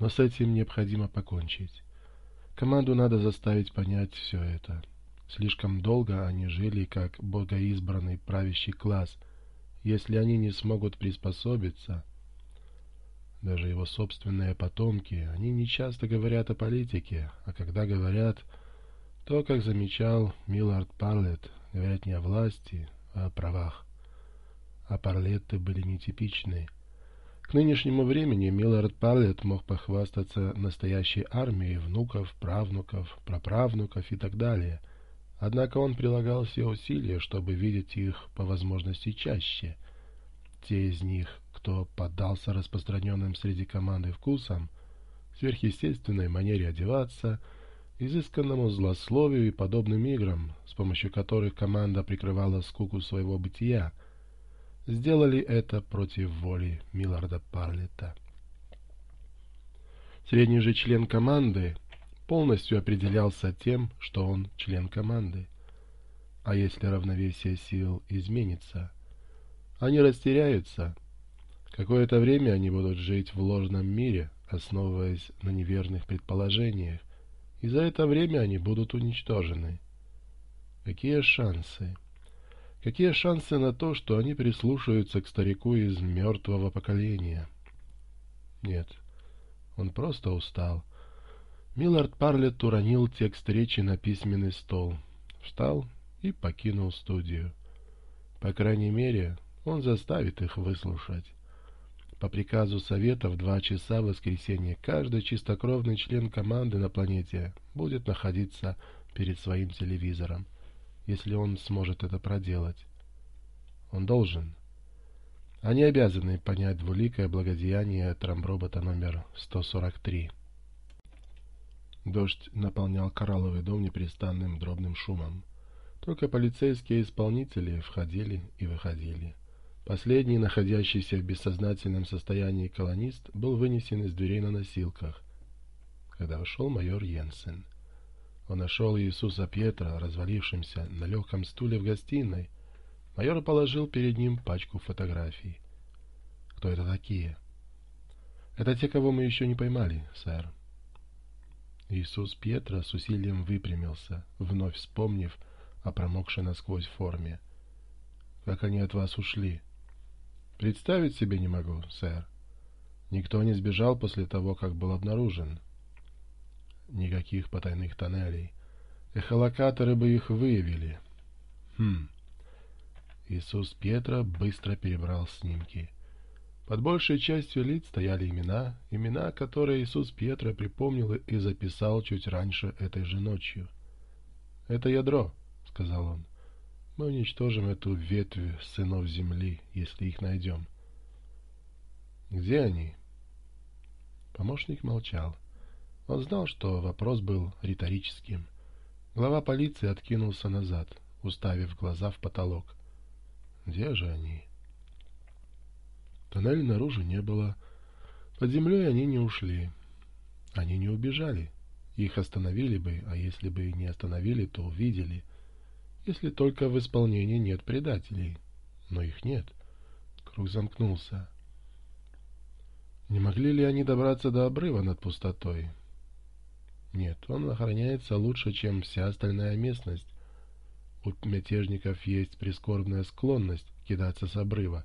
Но с этим необходимо покончить. Команду надо заставить понять все это. Слишком долго они жили как богоизбранный правящий класс. Если они не смогут приспособиться, даже его собственные потомки, они не часто говорят о политике, а когда говорят, то, как замечал Миллард Парлетт, говорят не о власти, а о правах. А Парлетты были нетипичные. – к нынешнему времени Миллард Паллет мог похвастаться настоящей армией внуков, правнуков, праправнуков и так далее. Однако он прилагал все усилия, чтобы видеть их по возможности чаще. Те из них, кто поддался распространенным среди команды вкусам, сверхъестественной манере одеваться, изысканному злословию и подобным играм, с помощью которых команда прикрывала скуку своего бытия — сделали это против воли Милларда Парлета. Средний же член команды полностью определялся тем, что он член команды. А если равновесие сил изменится, они растеряются. Какое-то время они будут жить в ложном мире, основываясь на неверных предположениях, и за это время они будут уничтожены. Какие шансы? Какие шансы на то, что они прислушаются к старику из мертвого поколения? Нет, он просто устал. Миллард Парлетт уронил текст речи на письменный стол, встал и покинул студию. По крайней мере, он заставит их выслушать. По приказу Совета в два часа в воскресенье каждый чистокровный член команды на планете будет находиться перед своим телевизором если он сможет это проделать. Он должен. Они обязаны понять двуликое благодеяние трамбробота номер 143. Дождь наполнял коралловый дом непрестанным дробным шумом. Только полицейские исполнители входили и выходили. Последний, находящийся в бессознательном состоянии колонист, был вынесен из дверей на носилках, когда вошел майор Йенсен. Он нашел Иисуса Петра, развалившимся на легком стуле в гостиной. Майор положил перед ним пачку фотографий. «Кто это такие?» «Это те, кого мы еще не поймали, сэр». Иисус Петра с усилием выпрямился, вновь вспомнив о промокшей насквозь форме. «Как они от вас ушли?» «Представить себе не могу, сэр. Никто не сбежал после того, как был обнаружен» никаких потайных тоннелей. Эхолокаторы бы их выявили. Хм. Иисус Петра быстро перебрал снимки. Под большей частью лиц стояли имена, имена, которые Иисус Петра припомнил и записал чуть раньше этой же ночью. «Это ядро», — сказал он. «Мы уничтожим эту ветвь сынов земли, если их найдем». «Где они?» Помощник молчал. Он знал, что вопрос был риторическим. Глава полиции откинулся назад, уставив глаза в потолок. Где же они? Тоннеля наружу не было. Под землей они не ушли. Они не убежали. Их остановили бы, а если бы и не остановили, то увидели. Если только в исполнении нет предателей. Но их нет. Круг замкнулся. Не могли ли они добраться до обрыва над пустотой? Нет, он охраняется лучше, чем вся остальная местность. У мятежников есть прискорбная склонность кидаться с обрыва,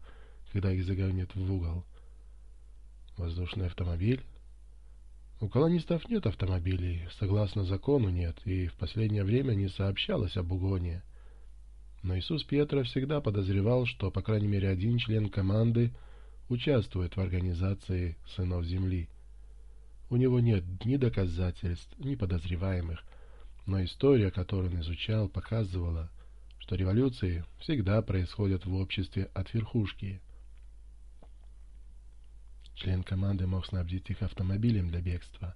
когда их загонят в угол. Воздушный автомобиль? У колонистов нет автомобилей, согласно закону нет, и в последнее время не сообщалось об угоне. Но Иисус Петро всегда подозревал, что по крайней мере один член команды участвует в организации «Сынов Земли». У него нет ни доказательств, ни подозреваемых. Но история, которую он изучал, показывала, что революции всегда происходят в обществе от верхушки. Член команды мог снабдить их автомобилем для бегства.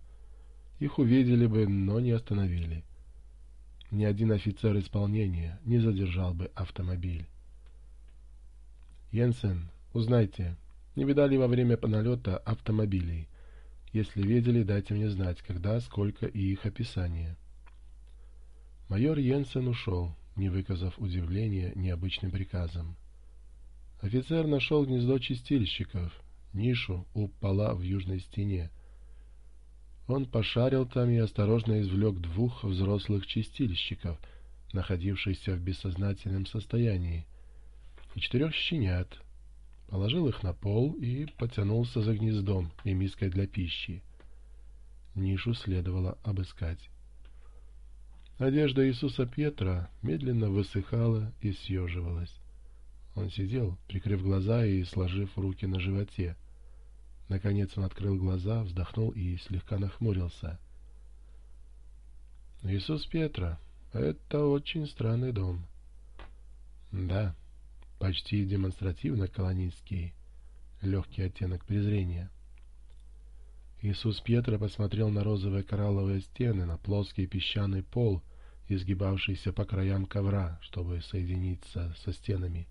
Их увидели бы, но не остановили. Ни один офицер исполнения не задержал бы автомобиль. «Йенсен, узнайте, не видали во время налета автомобилей?» Если видели, дайте мне знать, когда, сколько и их описание. Майор Йенсен ушел, не выказав удивления необычным приказом. Офицер нашел гнездо чистильщиков, нишу у пола в южной стене. Он пошарил там и осторожно извлек двух взрослых чистильщиков, находившихся в бессознательном состоянии, и четырех щенят — положил их на пол и потянулся за гнездом и миской для пищи. Нишу следовало обыскать. Одежда Иисуса Петра медленно высыхала и съеживалась. Он сидел, прикрыв глаза и сложив руки на животе. Наконец он открыл глаза, вздохнул и слегка нахмурился. «Иисус Петра, это очень странный дом». «Да, почти демонстративно колонистские, легкий оттенок презрения. Иисус Пьетро посмотрел на розовые коралловые стены, на плоский песчаный пол, изгибавшийся по краям ковра, чтобы соединиться со стенами.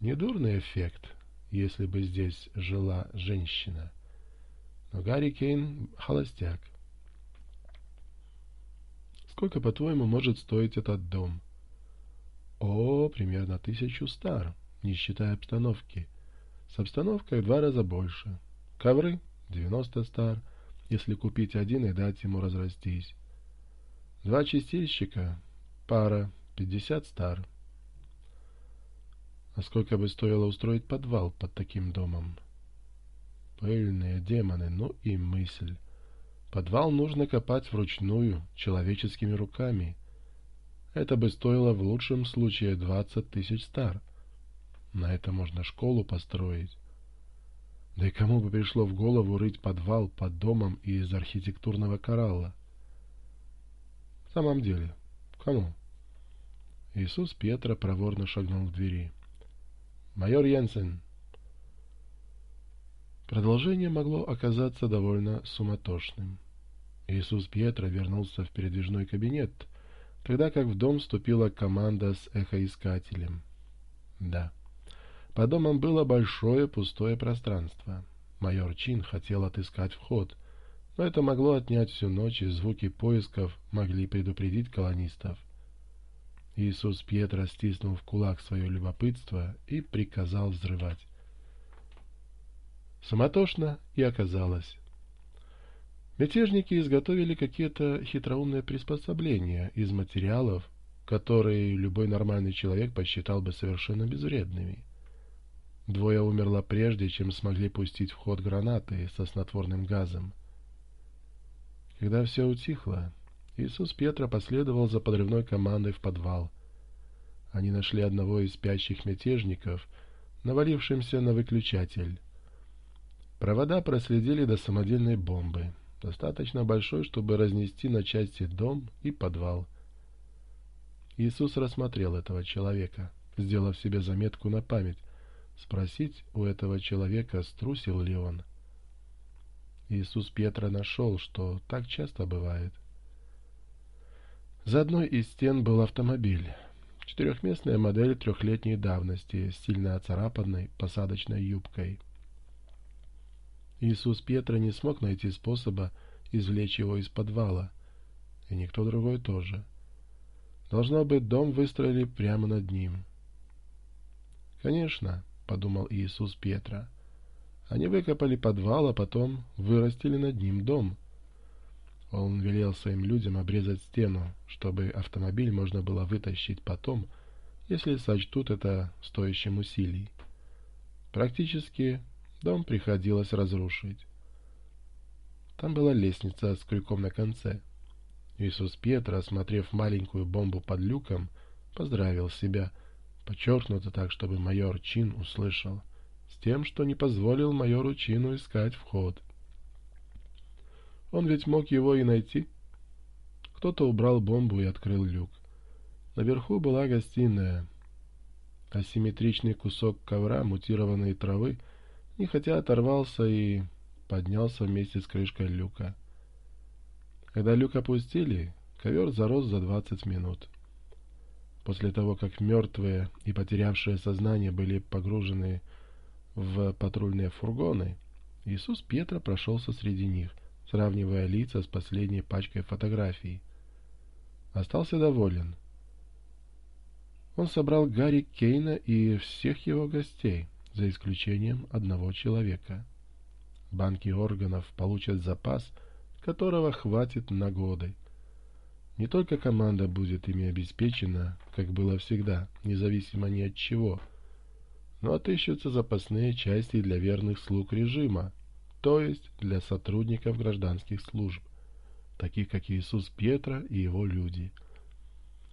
Недурный эффект, если бы здесь жила женщина. Но Гарри Кейн — холостяк. «Сколько, по-твоему, может стоить этот дом?» О, примерно тысячу стар, не считая обстановки. С обстановкой в два раза больше. Ковры — 90 стар, если купить один и дать ему разрастись. Два чистильщика — пара, 50 стар. А сколько бы стоило устроить подвал под таким домом? Пыльные демоны, ну и мысль. Подвал нужно копать вручную, человеческими руками — это бы стоило в лучшем случае 20 тысяч стар. На это можно школу построить. Да и кому бы пришло в голову рыть подвал под домом из архитектурного коралла? В самом деле, кому? Иисус Петра проворно шагнул к двери. «Майор Янсен!» Продолжение могло оказаться довольно суматошным. Иисус Петра вернулся в передвижной кабинет — когда как в дом вступила команда с эхоискателем. Да. по домом было большое пустое пространство. Майор Чин хотел отыскать вход, но это могло отнять всю ночь, и звуки поисков могли предупредить колонистов. Иисус Пьетро стиснул в кулак свое любопытство и приказал взрывать. Суматошно и оказалось. Мятежники изготовили какие-то хитроумные приспособления из материалов, которые любой нормальный человек посчитал бы совершенно безвредными. Двое умерло прежде, чем смогли пустить в ход гранаты со снотворным газом. Когда все утихло, Иисус Петра последовал за подрывной командой в подвал. Они нашли одного из спящих мятежников, навалившимся на выключатель. Провода проследили до самодельной бомбы — Достаточно большой, чтобы разнести на части дом и подвал. Иисус рассмотрел этого человека, сделав себе заметку на память, спросить у этого человека, струсил ли он. Иисус Петра нашел, что так часто бывает. За одной из стен был автомобиль. Четырехместная модель трехлетней давности с сильно оцарапанной посадочной юбкой — Иисус Петра не смог найти способа извлечь его из подвала. И никто другой тоже. Должно быть, дом выстроили прямо над ним. «Конечно», — подумал Иисус Петра. Они выкопали подвал, а потом вырастили над ним дом. Он велел своим людям обрезать стену, чтобы автомобиль можно было вытащить потом, если сочтут это стоящим усилий. Практически Дом приходилось разрушить. Там была лестница с крюком на конце. Иисус Петр, осмотрев маленькую бомбу под люком, поздравил себя, подчеркнуто так, чтобы майор Чин услышал, с тем, что не позволил майору Чину искать вход. Он ведь мог его и найти. Кто-то убрал бомбу и открыл люк. Наверху была гостиная. Асимметричный кусок ковра мутированной травы — Нехотя оторвался и поднялся вместе с крышкой люка. Когда люк опустили, ковер зарос за 20 минут. После того, как мертвые и потерявшие сознание были погружены в патрульные фургоны, Иисус Петра прошелся среди них, сравнивая лица с последней пачкой фотографий. Остался доволен. Он собрал Гарри Кейна и всех его гостей — за исключением одного человека. Банки органов получат запас, которого хватит на годы. Не только команда будет ими обеспечена, как было всегда, независимо ни от чего, но отыщутся запасные части для верных слуг режима, то есть для сотрудников гражданских служб, таких как Иисус Петра и его люди –